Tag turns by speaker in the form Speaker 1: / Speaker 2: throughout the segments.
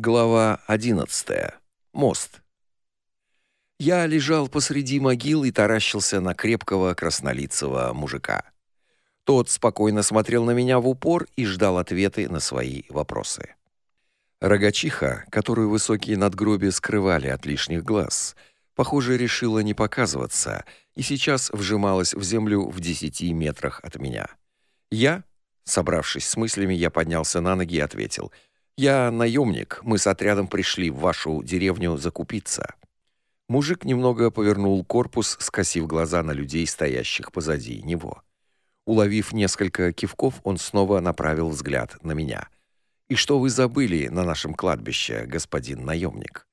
Speaker 1: Глава 11. Мост. Я лежал посреди могил и таращился на крепкого краснолицего мужика. Тот спокойно смотрел на меня в упор и ждал ответы на свои вопросы. Рогачиха, которую высокие надгробия скрывали от лишних глаз, похоже, решила не показываться и сейчас вжималась в землю в десяти метрах от меня. Я, собравшись с мыслями, я поднялся на ноги и ответил: "Я наемник. Мы с отрядом пришли в вашу деревню закупиться". Мужик немного повернул корпус, скосив глаза на людей, стоящих позади него. Уловив несколько кивков, он снова направил взгляд на меня. И что вы забыли на нашем кладбище, господин наемник?»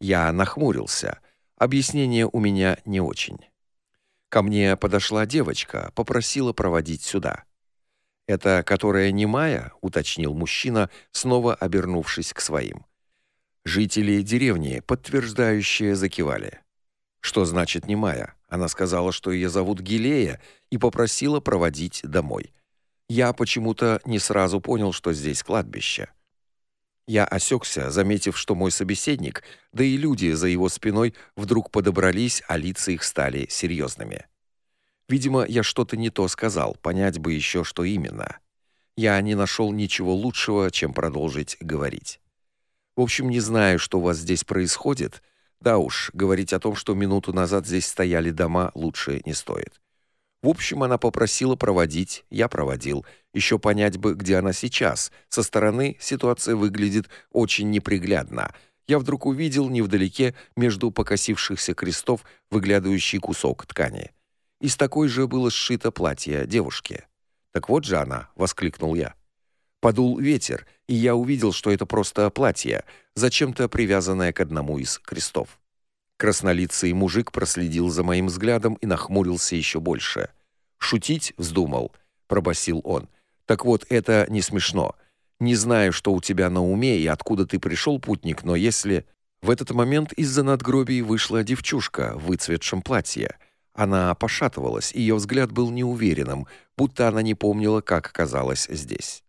Speaker 1: Я нахмурился. Объяснение у меня не очень. Ко мне подошла девочка, попросила проводить сюда. Это которая не Майя, уточнил мужчина, снова обернувшись к своим. Жители деревни, подтверждающие, закивали. Что значит немая? Она сказала, что ее зовут Гилея и попросила проводить домой. Я почему-то не сразу понял, что здесь кладбище. Я осекся, заметив, что мой собеседник, да и люди за его спиной вдруг подобрались, а лица их стали серьезными. Видимо, я что-то не то сказал, понять бы еще, что именно. Я не нашел ничего лучшего, чем продолжить говорить. В общем, не знаю, что у вас здесь происходит. Да уж, говорить о том, что минуту назад здесь стояли дома, лучше не стоит. В общем, она попросила проводить, я проводил. Еще понять бы, где она сейчас. Со стороны ситуация выглядит очень неприглядно. Я вдруг увидел невдалеке между покосившихся крестов выглядывающий кусок ткани. Из такой же было сшито платье девушки. Так вот же она, воскликнул я. Подул ветер, и я увидел, что это просто платье, зачем-то привязанное к одному из крестов. Краснолицый мужик проследил за моим взглядом и нахмурился еще больше. Шутить вздумал, пробасил он. Так вот, это не смешно. Не знаю, что у тебя на уме и откуда ты пришел, путник, но если в этот момент из-за надгробий вышла девчушка в выцветшем платье. Она пошатывалась, ее взгляд был неуверенным, будто она не помнила, как оказалась здесь.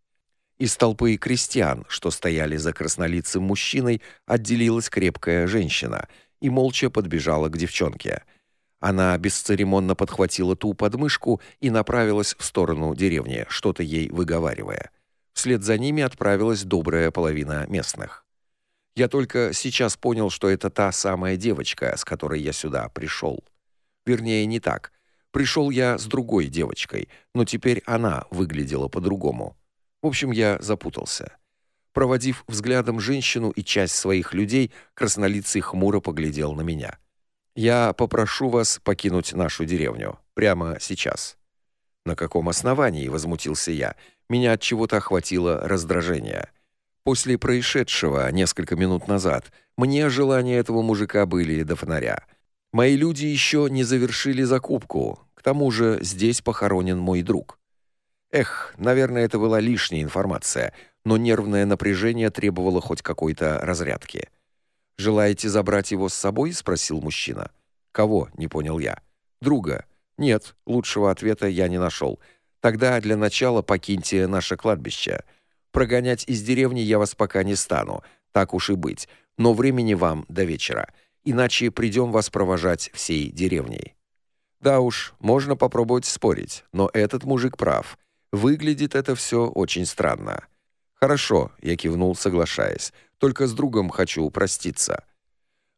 Speaker 1: Из толпы крестьян, что стояли за краснолицым мужчиной, отделилась крепкая женщина и молча подбежала к девчонке. Она бесцеремонно подхватила ту подмышку и направилась в сторону деревни, что-то ей выговаривая. Вслед за ними отправилась добрая половина местных. Я только сейчас понял, что это та самая девочка, с которой я сюда пришел. Вернее, не так. Пришел я с другой девочкой, но теперь она выглядела по-другому. В общем, я запутался. Проводив взглядом женщину и часть своих людей, краснолицый хмуро поглядел на меня. Я попрошу вас покинуть нашу деревню прямо сейчас. На каком основании, возмутился я. Меня от чего-то охватило раздражение. После происшедшего несколько минут назад мне желания этого мужика были до фонаря. Мои люди еще не завершили закупку. К тому же здесь похоронен мой друг. Эх, наверное, это была лишняя информация, но нервное напряжение требовало хоть какой-то разрядки. Желаете забрать его с собой, спросил мужчина. Кого? не понял я. Друга. Нет, лучшего ответа я не нашел. Тогда для начала покиньте наше кладбище. Прогонять из деревни я вас пока не стану, так уж и быть. Но времени вам до вечера, иначе придем вас провожать всей деревней. Да уж, можно попробовать спорить, но этот мужик прав. Выглядит это все очень странно. Хорошо, я кивнул, соглашаясь. Только с другом хочу проститься.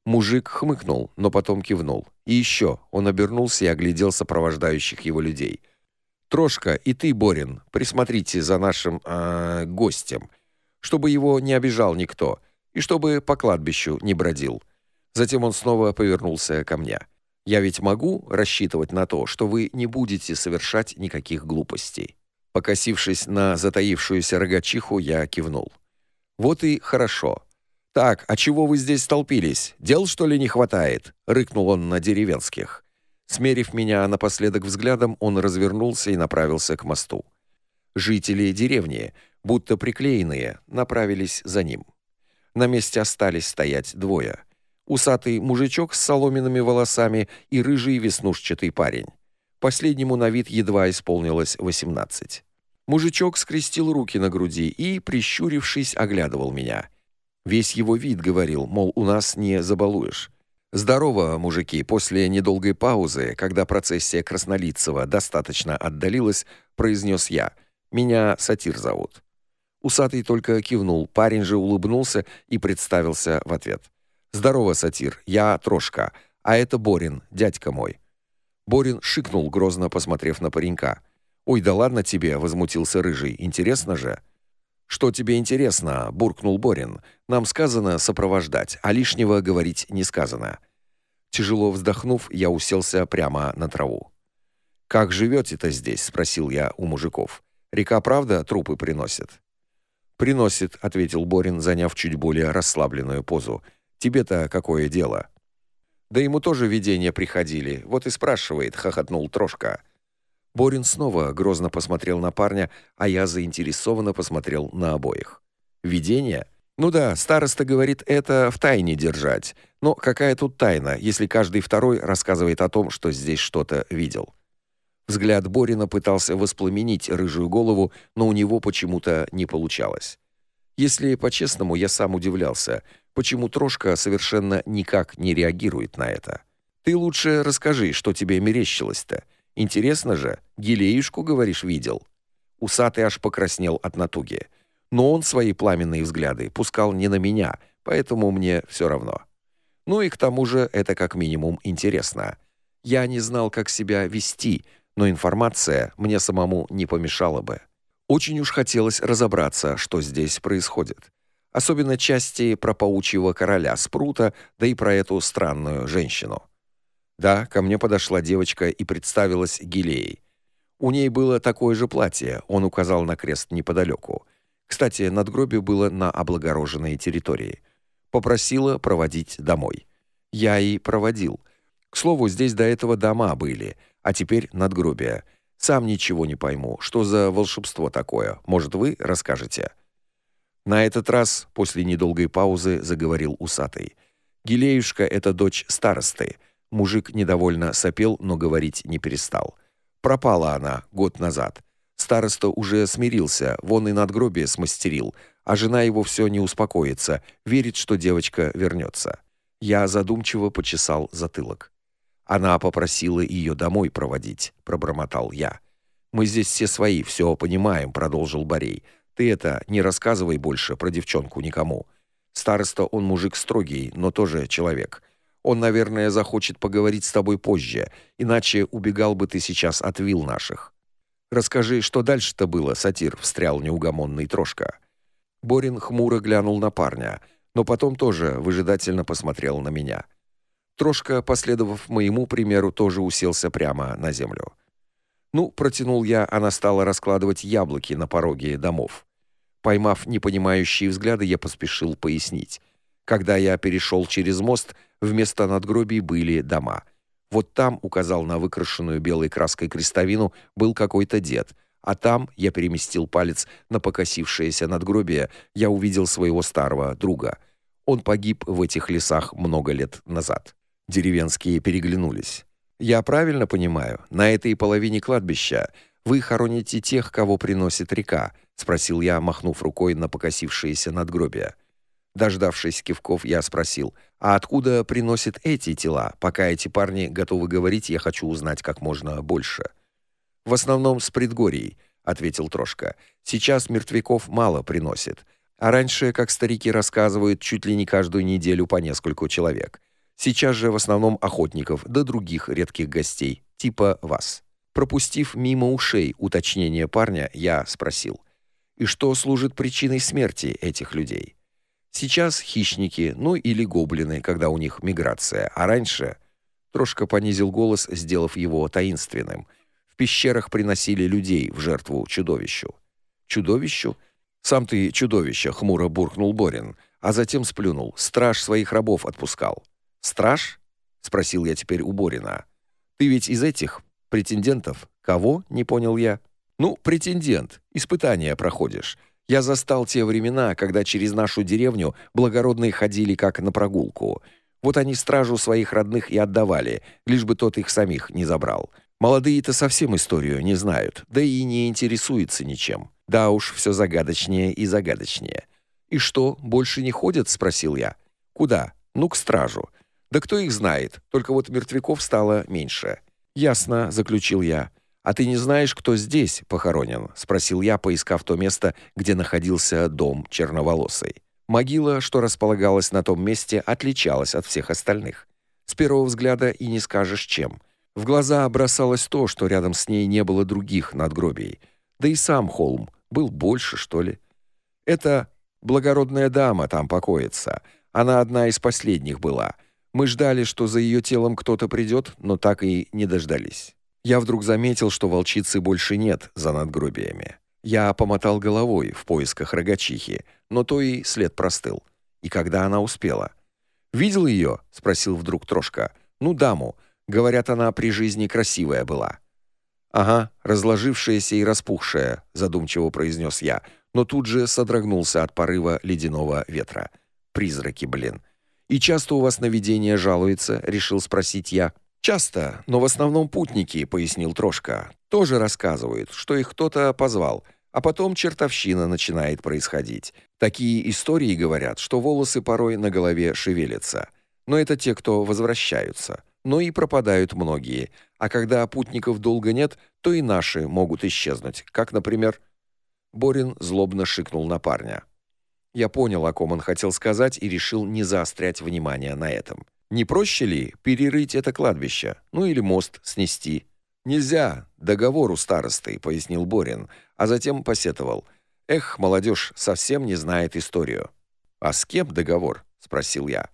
Speaker 1: Мужик хмыкнул, но потом кивнул. И еще он обернулся и оглядел сопровождающих его людей. Трошка и ты, Борин, присмотрите за нашим э, гостем, чтобы его не обижал никто и чтобы по кладбищу не бродил. Затем он снова повернулся ко мне. Я ведь могу рассчитывать на то, что вы не будете совершать никаких глупостей. Покосившись на затаившуюся рогачиху, я кивнул. Вот и хорошо. Так, а чего вы здесь столпились? Дел что ли не хватает? рыкнул он на деревенских. Смерив меня напоследок взглядом, он развернулся и направился к мосту. Жители деревни, будто приклеенные, направились за ним. На месте остались стоять двое: усатый мужичок с соломенными волосами и рыжий веснушчатый парень. Последнему на вид едва исполнилось восемнадцать. Мужичок скрестил руки на груди и, прищурившись, оглядывал меня. Весь его вид говорил, мол, у нас не забалуешь. Здорово, мужики. После недолгой паузы, когда процессия Краснолицева достаточно отдалилась, произнес я: "Меня Сатир зовут". Усатый только кивнул, парень же улыбнулся и представился в ответ. "Здорово, Сатир. Я Трошка, а это Борин, дядька мой". Борин шикнул, грозно посмотрев на паренька. "Ой, да ладно тебе", возмутился рыжий. "Интересно же". Что тебе интересно? буркнул Борин. Нам сказано сопровождать, а лишнего говорить не сказано. Тяжело вздохнув, я уселся прямо на траву. Как живете-то здесь, спросил я у мужиков. Река правда трупы приносит? Приносит, ответил Борин, заняв чуть более расслабленную позу. Тебе-то какое дело? Да ему тоже видения приходили. Вот и спрашивает, хохотнул Трошка. Борин снова грозно посмотрел на парня, а я заинтересованно посмотрел на обоих. Видение? Ну да, староста говорит это в тайне держать. Но какая тут тайна, если каждый второй рассказывает о том, что здесь что-то видел? Взгляд Борина пытался воспламенить рыжую голову, но у него почему-то не получалось. Если по-честному, я сам удивлялся, почему Трошка совершенно никак не реагирует на это. Ты лучше расскажи, что тебе мерещилось-то. Интересно же, Гилеюшку, говоришь, видел. Усатый аж покраснел от натуги. Но он свои пламенные взгляды пускал не на меня, поэтому мне все равно. Ну и к тому же это как минимум интересно. Я не знал, как себя вести, но информация мне самому не помешала бы. Очень уж хотелось разобраться, что здесь происходит. Особенно части про паучьего короля Спрута, да и про эту странную женщину. Да, ко мне подошла девочка и представилась Гилеей. У ней было такое же платье, он указал на крест неподалеку. Кстати, надгробие было на облагороженной территории. Попросила проводить домой. Я и проводил. К слову, здесь до этого дома были, а теперь надгробие. Сам ничего не пойму, что за волшебство такое. Может, вы расскажете? На этот раз, после недолгой паузы, заговорил усатый. Гилеюшка это дочь старосты. Мужик недовольно сопел, но говорить не перестал. Пропала она год назад. Староста уже смирился, вон и надгробие смастерил, а жена его все не успокоится, верит, что девочка вернется. Я задумчиво почесал затылок. Она попросила ее домой проводить, пробормотал я. Мы здесь все свои, все понимаем, продолжил Борей. Ты это не рассказывай больше про девчонку никому. Староста он мужик строгий, но тоже человек. Он, наверное, захочет поговорить с тобой позже, иначе убегал бы ты сейчас от вил наших. Расскажи, что дальше-то было, сатир, встрял неугомонный Трошка. Борин хмуро глянул на парня, но потом тоже выжидательно посмотрел на меня. Трошка, последовав моему примеру, тоже уселся прямо на землю. Ну, протянул я, она стала раскладывать яблоки на пороге домов. Поймав непонимающие взгляды, я поспешил пояснить. Когда я перешел через мост, вместо надгробий были дома. Вот там, указал на выкрашенную белой краской крестовину, был какой-то дед, а там я переместил палец на покосившееся надгробие, я увидел своего старого друга. Он погиб в этих лесах много лет назад. Деревенские переглянулись. Я правильно понимаю, на этой половине кладбища вы хороните тех, кого приносит река, спросил я, махнув рукой на покосившееся надгробие. Дождавшись кивков, я спросил: "А откуда приносят эти тела? Пока эти парни готовы говорить, я хочу узнать как можно больше". "В основном с предгорий", ответил Трошка. "Сейчас мертвяков мало приносят, а раньше, как старики рассказывают, чуть ли не каждую неделю по нескольку человек. Сейчас же в основном охотников да других редких гостей, типа вас". Пропустив мимо ушей уточнение парня, я спросил: "И что служит причиной смерти этих людей?" Сейчас хищники, ну или гоблины, когда у них миграция, а раньше Трошка понизил голос, сделав его таинственным. В пещерах приносили людей в жертву чудовищу. Чудовищу? Сам ты чудовище, хмуро буркнул Борин, а затем сплюнул. Страж своих рабов отпускал. Страж? спросил я теперь у Борина. Ты ведь из этих претендентов? Кого? не понял я. Ну, претендент. Испытания проходишь. Я застал те времена, когда через нашу деревню благородные ходили как на прогулку. Вот они стражу своих родных и отдавали, лишь бы тот их самих не забрал. Молодые-то совсем историю не знают, да и не интересуются ничем. Да уж, все загадочнее и загадочнее. И что, больше не ходят, спросил я. Куда? Ну к стражу. Да кто их знает? Только вот мертвяков стало меньше. Ясно, заключил я. А ты не знаешь, кто здесь похоронен? спросил я, поискав то место, где находился дом черноволосой. Могила, что располагалась на том месте, отличалась от всех остальных. С первого взгляда и не скажешь чем. В глаза бросалось то, что рядом с ней не было других надгробий. Да и сам холм был больше, что ли. Это благородная дама там покоится. Она одна из последних была. Мы ждали, что за ее телом кто-то придет, но так и не дождались. Я вдруг заметил, что волчицы больше нет за надгробиями. Я помотал головой в поисках рогачихи, но то и след простыл. И когда она успела? Видел ее? спросил вдруг Трошка. Ну, даму. Говорят, она при жизни красивая была. Ага, разложившаяся и распухшая, задумчиво произнес я, но тут же содрогнулся от порыва ледяного ветра. Призраки, блин. И часто у вас на жалуются, решил спросить я. Часто, но в основном путники, пояснил Трошка. Тоже рассказывают, что их кто-то позвал, а потом чертовщина начинает происходить. Такие истории говорят, что волосы порой на голове шевелятся. Но это те, кто возвращаются. Но и пропадают многие. А когда путников долго нет, то и наши могут исчезнуть. Как, например, Борин злобно шикнул на парня. Я понял, о ком он хотел сказать, и решил не заострять внимание на этом. Не проще ли перерыть это кладбище, ну или мост снести? Нельзя, договор у старосты, пояснил Борин, а затем посетовал: "Эх, молодежь совсем не знает историю". "А с кем договор?" спросил я.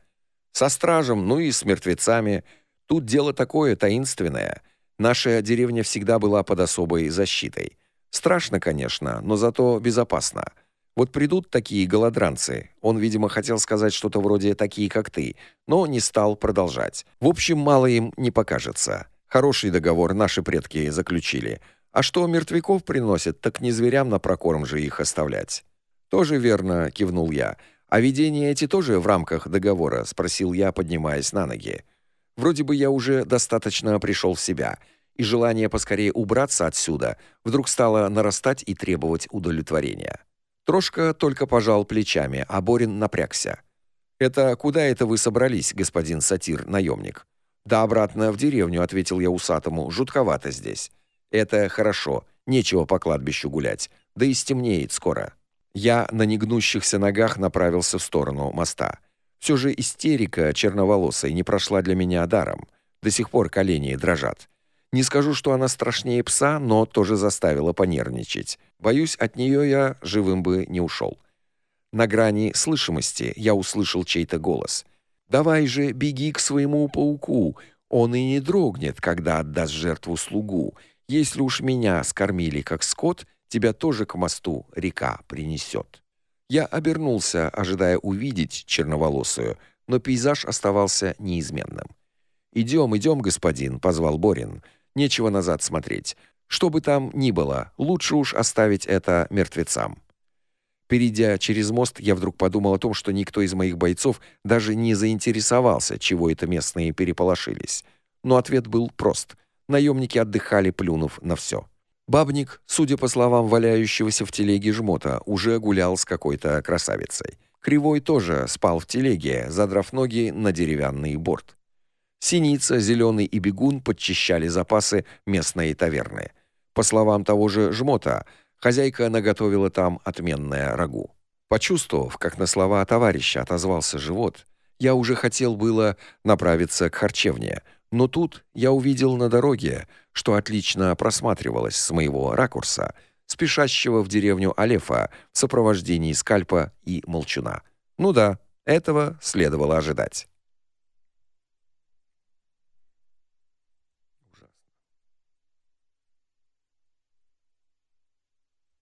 Speaker 1: "Со стражем, ну и с мертвецами. Тут дело такое таинственное. Наша деревня всегда была под особой защитой. Страшно, конечно, но зато безопасно. Вот придут такие голодранцы. Он, видимо, хотел сказать что-то вроде такие, как ты, но не стал продолжать. В общем, мало им не покажется. Хороший договор наши предки заключили. А что мертвяков приносят, так не зверям на прокорм же их оставлять. Тоже верно, кивнул я. А видения эти тоже в рамках договора, спросил я, поднимаясь на ноги. Вроде бы я уже достаточно пришел в себя, и желание поскорее убраться отсюда вдруг стало нарастать и требовать удовлетворения. Трошка только пожал плечами, а Борин напрягся. Это куда это вы собрались, господин сатир, наемник?» Да обратно в деревню, ответил я усатому. Жутковато здесь. Это хорошо. Нечего по кладбищу гулять. Да и стемнеет скоро. Я на негнущихся ногах направился в сторону моста. Все же истерика черноволосой не прошла для меня даром. До сих пор колени дрожат. Не скажу, что она страшнее пса, но тоже заставила понервничать. Боюсь, от нее я живым бы не ушел. На грани слышимости я услышал чей-то голос. Давай же, беги к своему пауку. Он и не дрогнет, когда отдаст жертву слугу. Если уж меня скормили как скот, тебя тоже к мосту река принесет. Я обернулся, ожидая увидеть черноволосую, но пейзаж оставался неизменным. «Идем, идем, господин», — позвал Борин. Нечего назад смотреть. Что бы там ни было, лучше уж оставить это мертвецам. Перейдя через мост, я вдруг подумал о том, что никто из моих бойцов даже не заинтересовался, чего это местные переполошились. Но ответ был прост. Наемники отдыхали, плюнув на все. Бабник, судя по словам валяющегося в телеге жмота, уже гулял с какой-то красавицей. Кривой тоже спал в телеге, задрав ноги на деревянный борт. Синица, зеленый и бегун подчищали запасы местной таверны. По словам того же Жмота, хозяйка наготовила там отменное рагу. Почувствовав, как на слова товарища отозвался живот, я уже хотел было направиться к харчевне, но тут я увидел на дороге, что отлично просматривалось с моего ракурса, спешащего в деревню Алефа в сопровождении скальпа и молчуна. Ну да, этого следовало ожидать.